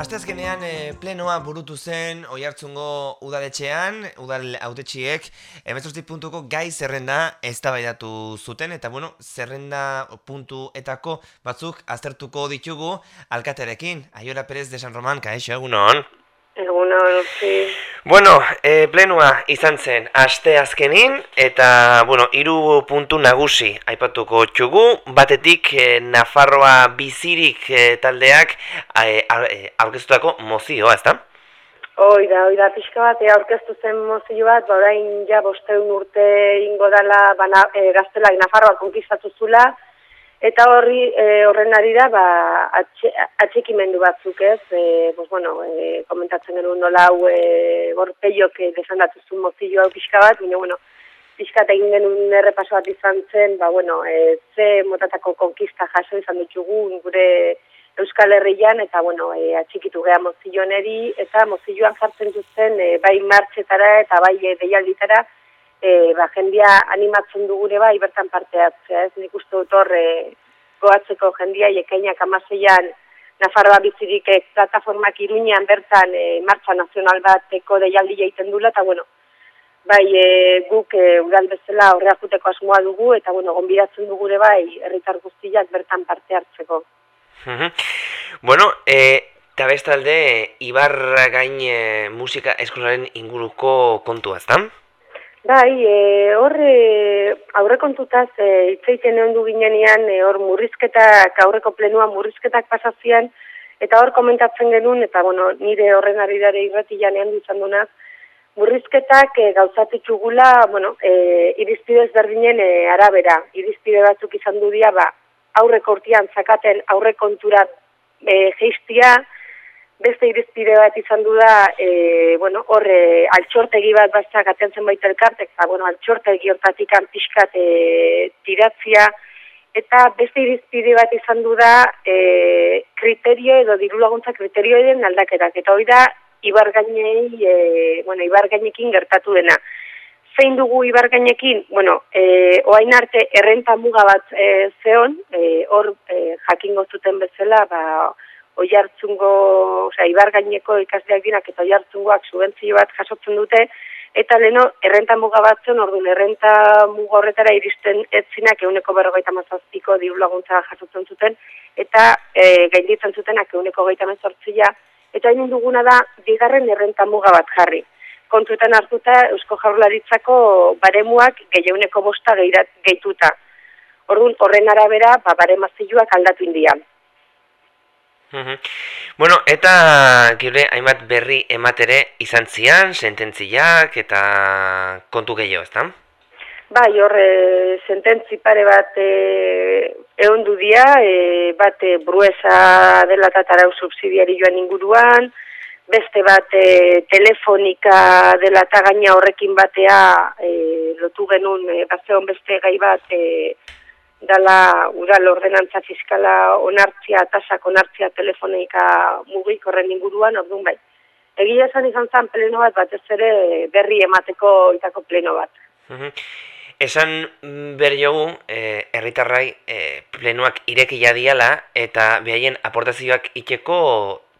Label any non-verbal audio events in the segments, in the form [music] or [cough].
azkenean e, plenoa burutu zen oi hartzungo udaletxean, udal autetxiek, emezortzi puntuko gai zerrenda ez zuten, eta bueno, zerrenda puntuetako batzuk aztertuko ditugu alkaterekin. Aiora Perez de San Roman, kaixo, egunon? Egunon, sí. Bueno, e, plenua izan zen aste azkenin eta bueno, hiru puntu nagusi aipatuko txugu, batetik e, Nafarroa bizirik e, taldeak e, aurkeztutako mozioa, ezta? Hoi da, hoi da, pixka bat, aurkeztu zen mozio bat, badain ja bosteun urte ingo dala bana, e, gaztelak Nafarroa konkistatu zula, Eta horri e, horren ari da ba atxikimendu batzuk, ez? Eh, pues bueno, e, komentatzen genuen nola hau eh gorpeiok defendatu zu mozio hau pixka bat, baina bueno, pixka egin genuen errepaso bat izan zen, ba bueno, e, ze motatako konkista jaso izan ditugu gure Euskal Herrian eta bueno, e, atxikitu gea mozioneri eta mozioan jartzen dutzen e, bai martxetara eta bai e, deialditara e, ba, jendia animatzen dugure bai bertan parte hartzea, ez nik uste dut hor e, goatzeko jendia jekainak amaseian Nafarroa bizirik ez plataformak iruñean bertan e, martxa nazional bateko deialdi jaiten dula, eta bueno, bai e, guk e, udal bezala horreak juteko asmoa dugu, eta bueno, gonbidatzen dugure bai herritar guztiak bertan parte hartzeko. bueno, e, eta bestalde, Ibarra gain e, musika eskolaren inguruko kontua, ezta? Bai, e, hor e, aurrekontutaz e, itzeiten egon du ginenean e, hor murrizketak aurreko plenua murrizketak pasazian eta hor komentatzen genuen eta bueno, nire horren ari dare irratian egon duzan dunaz murrizketak e, gauzatitugula bueno, e, irizpide ezberdinen e, arabera. Irizpide batzuk izan du dia ba, aurreko urtean zakaten aurrekontura e, geistia beste irizpide bat izan du da, e, bueno, horre, altxortegi bat bastak atentzen baita elkartek, eta, bueno, altxortegi hortatik anpiskat e, tiratzia, eta beste irizpide bat izan du da, e, kriterio edo diru laguntza kriterio edo aldaketak, eta hori da, ibargainei, e, bueno, ibargainekin gertatu dena. Zein dugu ibargainekin? Bueno, e, oain arte errenta muga bat e, zeon, e, hor e, jakingo zuten bezala, ba, oi hartzungo, osea, ibar gaineko ikasleak dinak eta oi hartzungoak subentzio bat jasotzen dute, eta leno, errenta muga batzen, orduan, errenta muga horretara iristen etzinak euneko berrogeita mazazpiko diru laguntza jasotzen zuten, eta e, gainditzen zutenak euneko geita mazortzia, eta hain duguna da, bigarren errenta muga bat jarri. Kontuetan hartuta, Eusko Jaurlaritzako baremuak gehieuneko bosta gehituta. Orduan, horren arabera, ba, baremazioak aldatu indian. Bueno, eta gire hainbat berri ematere izan zian, sententziak eta kontu gehiago, ezta? Bai, horre, sententzi pare bat e, egon du dia, e, bat e, bruesa dela tatarau subsidiari joan inguruan, beste bat e, telefonika dela gaina horrekin batea e, lotu genuen, e, beste gai bat, e, dala udal ordenantza fiskala onartzia, tasak onartzia telefoneika mugik horren inguruan, orduan bai. Egia esan izan zen pleno bat, bat ez ere berri emateko itako pleno bat. Esan berri jogu, eh, erritarrai eh, plenoak irekia diala eta behaien aportazioak iteko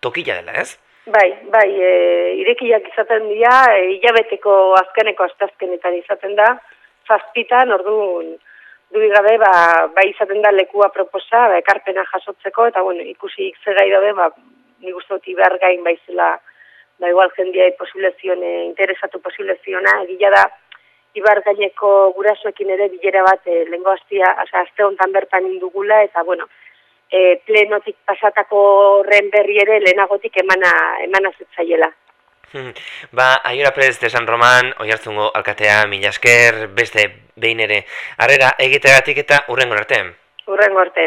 tokila dela, ez? Bai, bai, e, irekiak izaten dira, e, hilabeteko azkeneko astazkenetan izaten da, zazpitan, orduan, dugi gabe, ba, bai izaten da lekua proposa, ba, ekarpena jasotzeko, eta bueno, ikusi ikze gai dabe, ba, nik uste dut iber gain baizela, ba, igual jendia posible zione, interesatu posible ziona, egila da, ibar gaineko gurasoekin ere bilera bat e, lengo aztia, asa, azte honetan bertan indugula, eta bueno, e, plenotik pasatako ren berri ere lehenagotik emana, emana zetzaiela. [laughs] Ba, Aiora Perez de San Roman, oi hartzungo alkatea, mila esker, beste behin ere. Arrera, egitegatik eta urrengo arte. Urrengo arte.